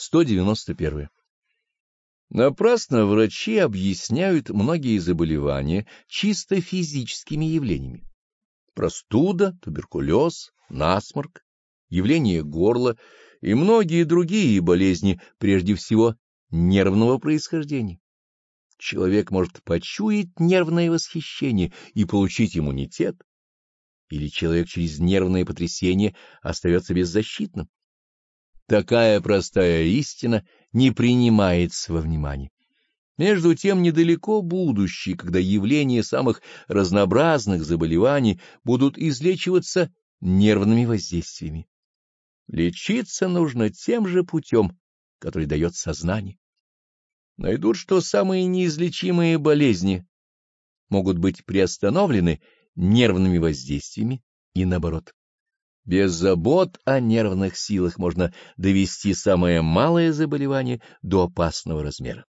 191. Напрасно врачи объясняют многие заболевания чисто физическими явлениями. Простуда, туберкулез, насморк, явление горла и многие другие болезни, прежде всего нервного происхождения. Человек может почуять нервное восхищение и получить иммунитет, или человек через нервное потрясение остается беззащитным. Такая простая истина не принимается во внимание. Между тем недалеко будущее, когда явления самых разнообразных заболеваний будут излечиваться нервными воздействиями. Лечиться нужно тем же путем, который дает сознание. Найдут, что самые неизлечимые болезни могут быть приостановлены нервными воздействиями и наоборот. Без забот о нервных силах можно довести самое малое заболевание до опасного размера.